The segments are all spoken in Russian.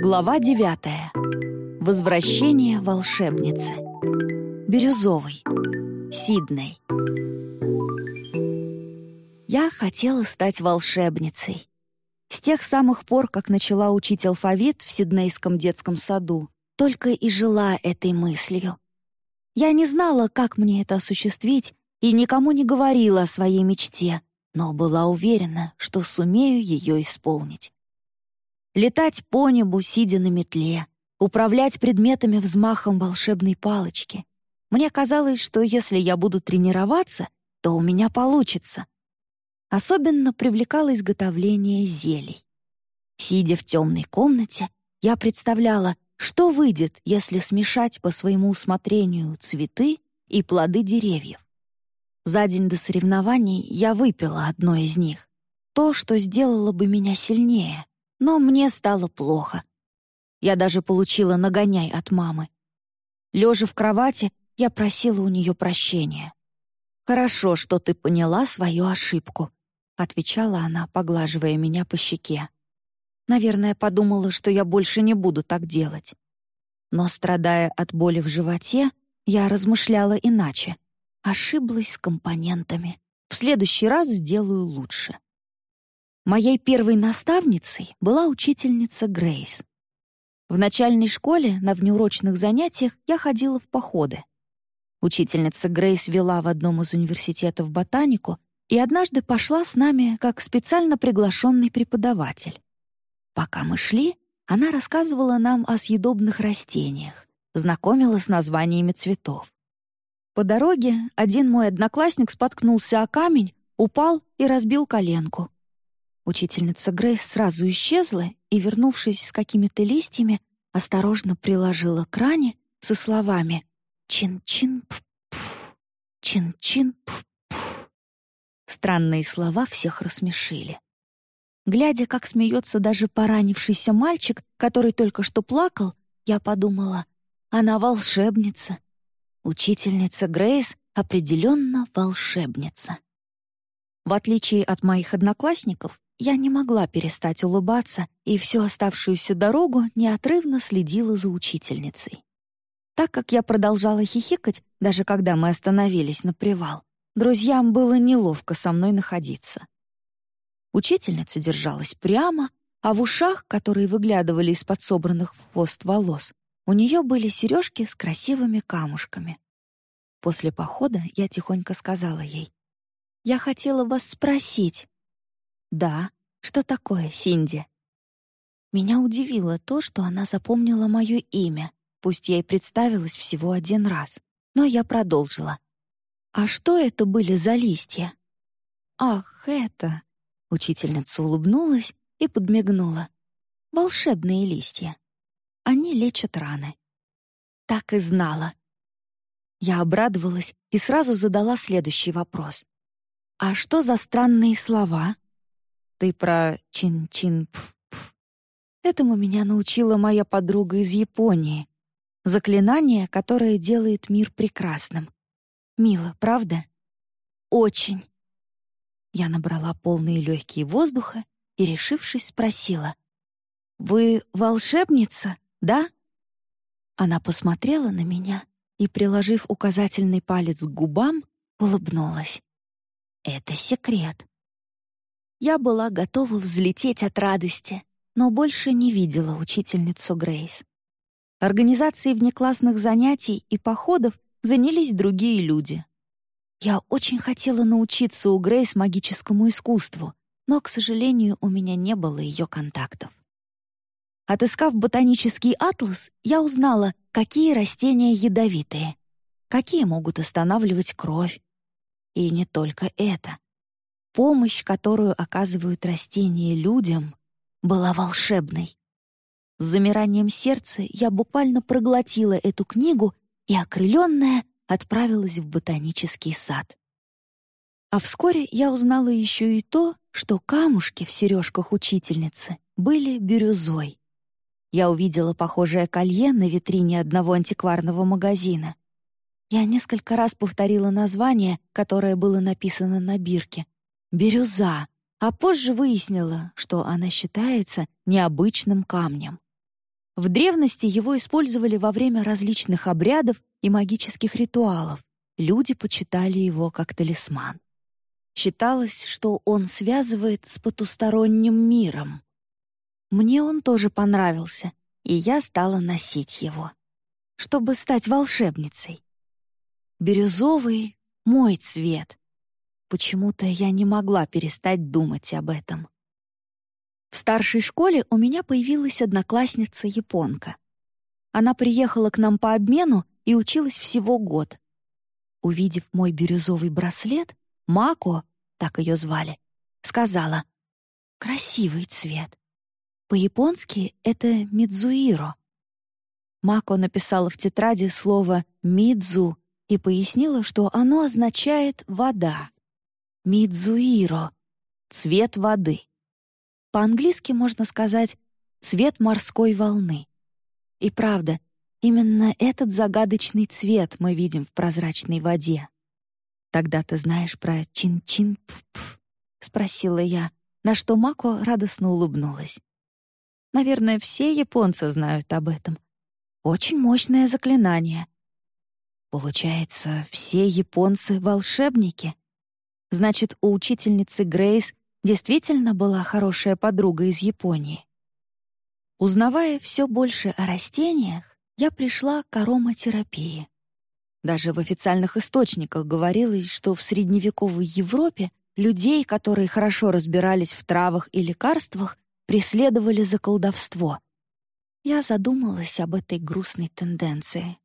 Глава девятая. Возвращение волшебницы. Бирюзовый. Сидней. Я хотела стать волшебницей. С тех самых пор, как начала учить алфавит в Сиднейском детском саду, только и жила этой мыслью. Я не знала, как мне это осуществить, и никому не говорила о своей мечте, но была уверена, что сумею ее исполнить летать по небу, сидя на метле, управлять предметами взмахом волшебной палочки. Мне казалось, что если я буду тренироваться, то у меня получится. Особенно привлекало изготовление зелий. Сидя в темной комнате, я представляла, что выйдет, если смешать по своему усмотрению цветы и плоды деревьев. За день до соревнований я выпила одно из них. То, что сделало бы меня сильнее, но мне стало плохо. Я даже получила нагоняй от мамы. Лежа в кровати, я просила у нее прощения. «Хорошо, что ты поняла свою ошибку», — отвечала она, поглаживая меня по щеке. Наверное, подумала, что я больше не буду так делать. Но, страдая от боли в животе, я размышляла иначе. Ошиблась с компонентами. В следующий раз сделаю лучше. Моей первой наставницей была учительница Грейс. В начальной школе на внеурочных занятиях я ходила в походы. Учительница Грейс вела в одном из университетов ботанику и однажды пошла с нами как специально приглашенный преподаватель. Пока мы шли, она рассказывала нам о съедобных растениях, знакомила с названиями цветов. По дороге один мой одноклассник споткнулся о камень, упал и разбил коленку. Учительница Грейс сразу исчезла и, вернувшись с какими-то листьями, осторожно приложила к ране со словами «Чин-чин-пф-пф, чин-чин-пф-пф». Странные слова всех рассмешили. Глядя, как смеется даже поранившийся мальчик, который только что плакал, я подумала, она волшебница. Учительница Грейс определенно волшебница. В отличие от моих одноклассников, я не могла перестать улыбаться и всю оставшуюся дорогу неотрывно следила за учительницей. Так как я продолжала хихикать, даже когда мы остановились на привал, друзьям было неловко со мной находиться. Учительница держалась прямо, а в ушах, которые выглядывали из-под собранных в хвост волос, у нее были сережки с красивыми камушками. После похода я тихонько сказала ей, «Я хотела вас спросить, «Да. Что такое, Синди?» Меня удивило то, что она запомнила мое имя, пусть я и представилась всего один раз. Но я продолжила. «А что это были за листья?» «Ах, это...» Учительница улыбнулась и подмигнула. «Волшебные листья. Они лечат раны». Так и знала. Я обрадовалась и сразу задала следующий вопрос. «А что за странные слова?» Ты про чин-чин-пф-пф. Этому меня научила моя подруга из Японии. Заклинание, которое делает мир прекрасным. Мило, правда? Очень. Я набрала полные легкие воздуха и, решившись, спросила. «Вы волшебница, да?» Она посмотрела на меня и, приложив указательный палец к губам, улыбнулась. «Это секрет. Я была готова взлететь от радости, но больше не видела учительницу Грейс. Организацией внеклассных занятий и походов занялись другие люди. Я очень хотела научиться у Грейс магическому искусству, но, к сожалению, у меня не было ее контактов. Отыскав ботанический атлас, я узнала, какие растения ядовитые, какие могут останавливать кровь. И не только это. Помощь, которую оказывают растения людям, была волшебной. С замиранием сердца я буквально проглотила эту книгу и, окрыленная, отправилась в ботанический сад. А вскоре я узнала еще и то, что камушки в сережках учительницы были бирюзой. Я увидела похожее колье на витрине одного антикварного магазина. Я несколько раз повторила название, которое было написано на бирке, бирюза, а позже выяснила, что она считается необычным камнем. В древности его использовали во время различных обрядов и магических ритуалов. Люди почитали его как талисман. Считалось, что он связывает с потусторонним миром. Мне он тоже понравился, и я стала носить его, чтобы стать волшебницей. Бирюзовый — мой цвет. Почему-то я не могла перестать думать об этом. В старшей школе у меня появилась одноклассница-японка. Она приехала к нам по обмену и училась всего год. Увидев мой бирюзовый браслет, Мако, так ее звали, сказала «Красивый цвет». По-японски это «мидзуиро». Мако написала в тетради слово «мидзу» и пояснила, что оно означает «вода». «Мидзуиро» — цвет воды. По-английски можно сказать «цвет морской волны». И правда, именно этот загадочный цвет мы видим в прозрачной воде. «Тогда ты знаешь про чин-чин-пф-пф?» — спросила я, на что Мако радостно улыбнулась. «Наверное, все японцы знают об этом. Очень мощное заклинание». Получается, все японцы — волшебники? Значит, у учительницы Грейс действительно была хорошая подруга из Японии. Узнавая все больше о растениях, я пришла к ароматерапии. Даже в официальных источниках говорилось, что в средневековой Европе людей, которые хорошо разбирались в травах и лекарствах, преследовали за колдовство. Я задумалась об этой грустной тенденции.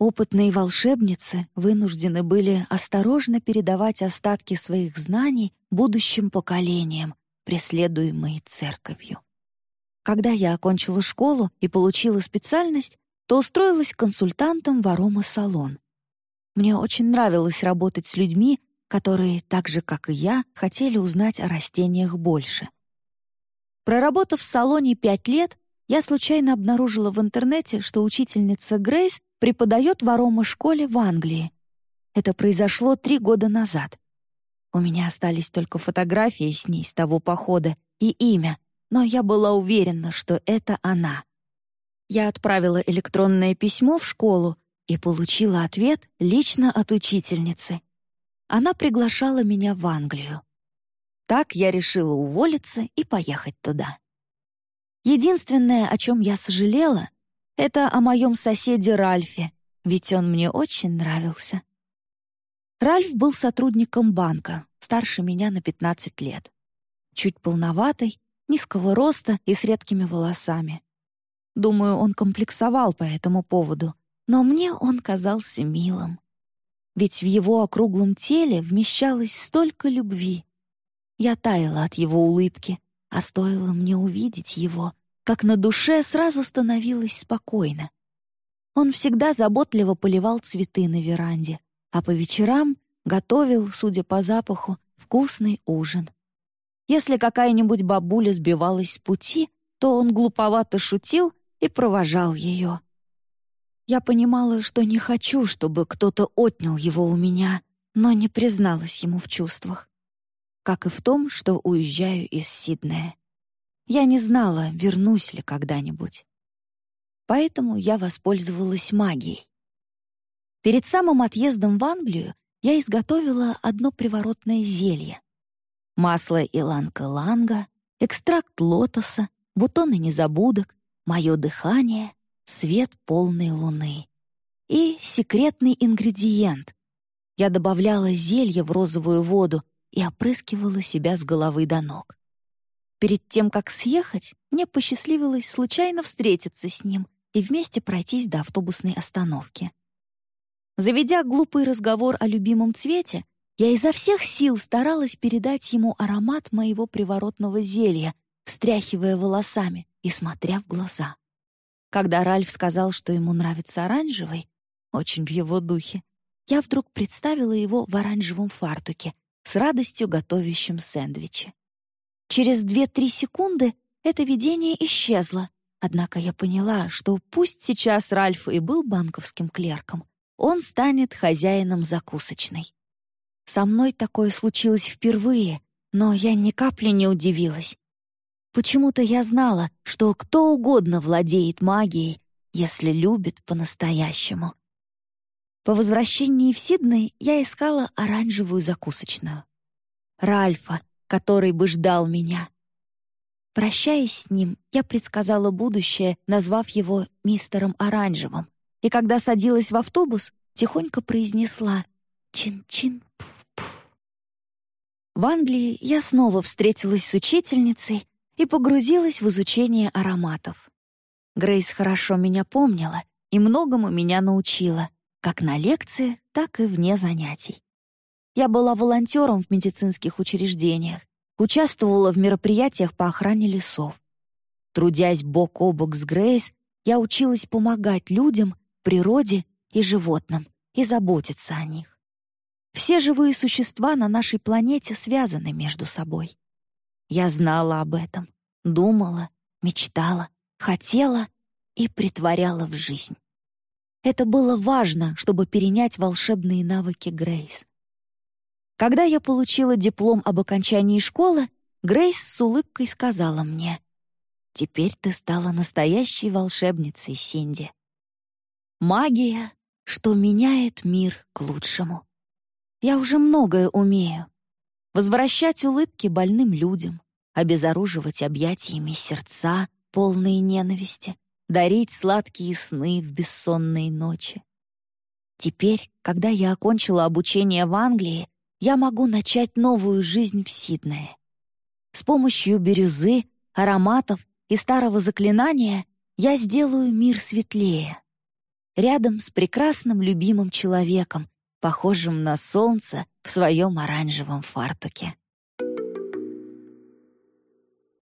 Опытные волшебницы вынуждены были осторожно передавать остатки своих знаний будущим поколениям, преследуемые церковью. Когда я окончила школу и получила специальность, то устроилась консультантом в арома-салон. Мне очень нравилось работать с людьми, которые, так же, как и я, хотели узнать о растениях больше. Проработав в салоне пять лет, я случайно обнаружила в интернете, что учительница Грейс преподает в арома-школе в Англии. Это произошло три года назад. У меня остались только фотографии с ней с того похода и имя, но я была уверена, что это она. Я отправила электронное письмо в школу и получила ответ лично от учительницы. Она приглашала меня в Англию. Так я решила уволиться и поехать туда. Единственное, о чем я сожалела, это о моем соседе Ральфе, ведь он мне очень нравился. Ральф был сотрудником банка, старше меня на 15 лет. Чуть полноватый, низкого роста и с редкими волосами. Думаю, он комплексовал по этому поводу, но мне он казался милым. Ведь в его округлом теле вмещалось столько любви. Я таяла от его улыбки, а стоило мне увидеть его, как на душе сразу становилось спокойно. Он всегда заботливо поливал цветы на веранде, а по вечерам готовил, судя по запаху, вкусный ужин. Если какая-нибудь бабуля сбивалась с пути, то он глуповато шутил и провожал ее. Я понимала, что не хочу, чтобы кто-то отнял его у меня, но не призналась ему в чувствах. Как и в том, что уезжаю из Сиднея. Я не знала, вернусь ли когда-нибудь. Поэтому я воспользовалась магией. Перед самым отъездом в Англию я изготовила одно приворотное зелье. Масло иланка-ланга, экстракт лотоса, бутоны незабудок, мое дыхание, свет полной луны. И секретный ингредиент. Я добавляла зелье в розовую воду и опрыскивала себя с головы до ног. Перед тем, как съехать, мне посчастливилось случайно встретиться с ним и вместе пройтись до автобусной остановки. Заведя глупый разговор о любимом цвете, я изо всех сил старалась передать ему аромат моего приворотного зелья, встряхивая волосами и смотря в глаза. Когда Ральф сказал, что ему нравится оранжевый, очень в его духе, я вдруг представила его в оранжевом фартуке, с радостью готовящим сэндвичи. Через две-три секунды это видение исчезло, однако я поняла, что пусть сейчас Ральф и был банковским клерком, он станет хозяином закусочной. Со мной такое случилось впервые, но я ни капли не удивилась. Почему-то я знала, что кто угодно владеет магией, если любит по-настоящему. По возвращении в Сидней я искала оранжевую закусочную. Ральфа, который бы ждал меня. Прощаясь с ним, я предсказала будущее, назвав его мистером Оранжевым, и когда садилась в автобус, тихонько произнесла «чин-чин-пуф-пуф». В Англии я снова встретилась с учительницей и погрузилась в изучение ароматов. Грейс хорошо меня помнила и многому меня научила, как на лекции, так и вне занятий. Я была волонтером в медицинских учреждениях, участвовала в мероприятиях по охране лесов. Трудясь бок о бок с Грейс, я училась помогать людям, природе и животным и заботиться о них. Все живые существа на нашей планете связаны между собой. Я знала об этом, думала, мечтала, хотела и притворяла в жизнь. Это было важно, чтобы перенять волшебные навыки Грейс. Когда я получила диплом об окончании школы, Грейс с улыбкой сказала мне, «Теперь ты стала настоящей волшебницей, Синди. Магия, что меняет мир к лучшему. Я уже многое умею. Возвращать улыбки больным людям, обезоруживать объятиями сердца, полные ненависти, дарить сладкие сны в бессонные ночи. Теперь, когда я окончила обучение в Англии, я могу начать новую жизнь в Сиднее. С помощью бирюзы, ароматов и старого заклинания я сделаю мир светлее. Рядом с прекрасным любимым человеком, похожим на солнце в своем оранжевом фартуке.